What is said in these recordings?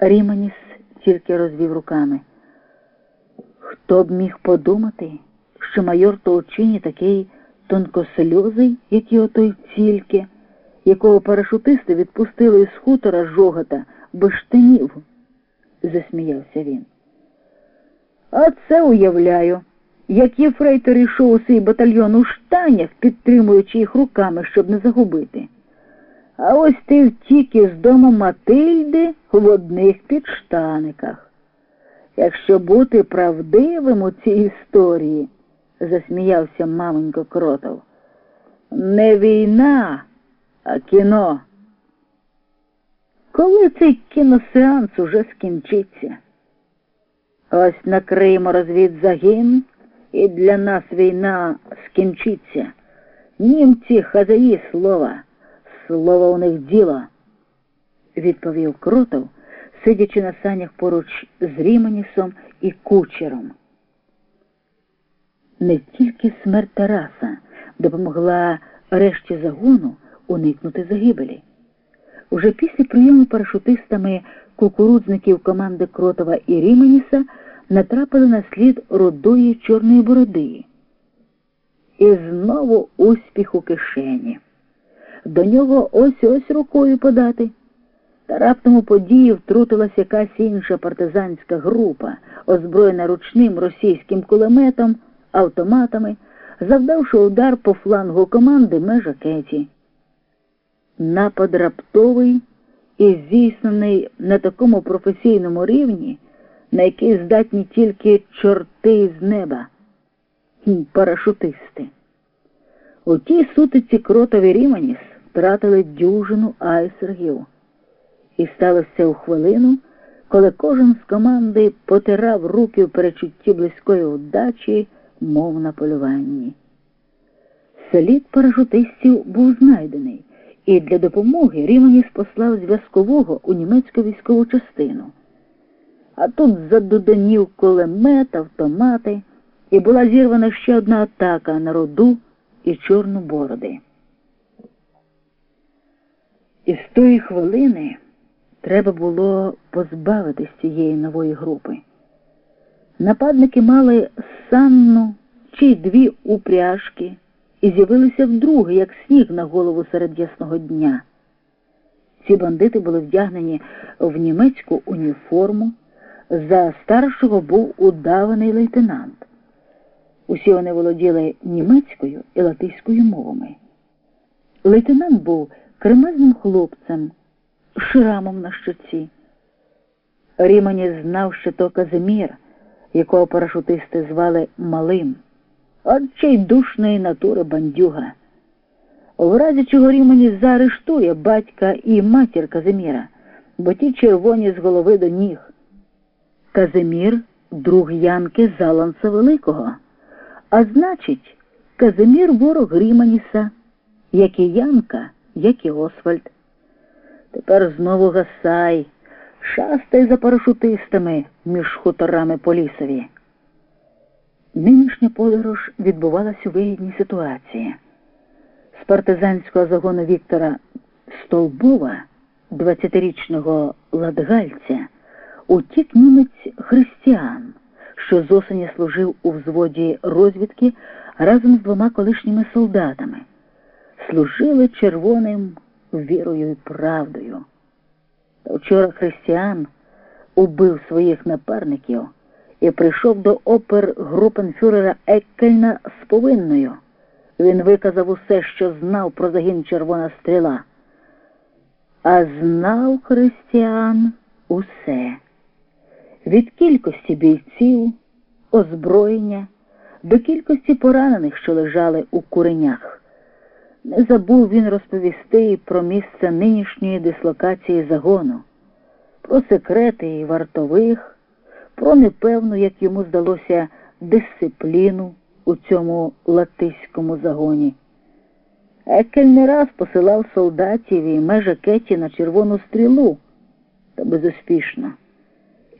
Ріманіс тільки розвів руками. Хто б міг подумати, що майор Толчині такий тонкосльозий, як і отой цільки, якого парашутисти відпустили із хутора жогота без штанів, засміявся він. А це уявляю, як єфрейтор йшов у свій батальйон у штанях, підтримуючи їх руками, щоб не загубити. А ось ти втік із дому Матильди в одних підштаниках. Якщо бути правдивим у цій історії, засміявся маменько кротов, не війна, а кіно. Коли цей кіносеанс уже скінчиться? Ось накриємо розвідзагін, і для нас війна скінчиться. Німці хазаї слова, слово у них діло, відповів Кротов, сидячи на санях поруч з Ріманісом і кучером. Не тільки смерть Тараса допомогла решті загону уникнути загибелі. Уже після прийому парашутистами кукурудзників команди Кротова і Ріменіса натрапили на слід рудої чорної бороди. І знову успіх у кишені. До нього ось ось рукою подати. Та раптом у події втрутилася якась інша партизанська група, озброєна ручним російським кулеметом, автоматами, завдавши удар по флангу команди межа Кеті. Напад раптовий і здійснений на такому професійному рівні, на який здатні тільки чорти з неба, парашутисти. У тій сутиці кротові Ріманіс втратили дюжину айсергів. І сталося у хвилину, коли кожен з команди потирав руки в перечутті близької удачі, мов на полюванні. Слід парашутистів був знайдений, і для допомоги Ріманіс послав зв'язкового у німецьку військову частину. А тут задуданів кулемет, автомати, і була зірвана ще одна атака на роду і чорну бороди. І з тої хвилини треба було позбавитись цієї нової групи. Нападники мали санну чи дві упряжки і з'явилися вдруге, як сніг на голову серед ясного дня. Ці бандити були вдягнені в німецьку уніформу. За старшого був удаваний лейтенант. Усі вони володіли німецькою і латиською мовами. Лейтенант був кремезним хлопцем, шрамом на щоці. Рімані знав, що то Казимір, якого парашутисти звали Малим, отче й душної натури бандюга. В разі чого Рімані заарештує батька і матір Казиміра, бо ті червоні з голови до ніг. Казимір друг Янки Заланца Великого, а значить, Казимір ворог Ріманіса, як і Янка, як і Освальд. Тепер знову гасай, шастай за парашутистами між хуторами по лісові. Нинішня подорож відбувалася у вигідній ситуації. З партизанського загону Віктора Столбова, 20-річного ладгальця, утік німець Христіан, що з осені служив у взводі розвідки разом з двома колишніми солдатами, служили червоним вірою і правдою. Та вчора Христіан убив своїх напарників і прийшов до опер групенфюрера Еккельна з повинною. Він виказав усе, що знав про загін червона стріла. А знав Христіан усе від кількості бійців, озброєння до кількості поранених, що лежали у куренях. Не забув він розповісти про місце нинішньої дислокації загону, про секрети і вартових, про непевну, як йому здалося, дисципліну у цьому латиському загоні. Екель не раз посилав солдатів і межа Кеті на червону стрілу, та безуспішно.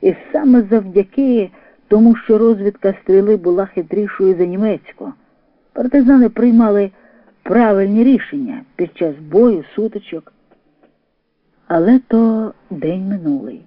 І саме завдяки тому, що розвідка стріли була хитрішою за німецьку, партизани приймали правильні рішення під час бою, сутичок. Але то день минулий.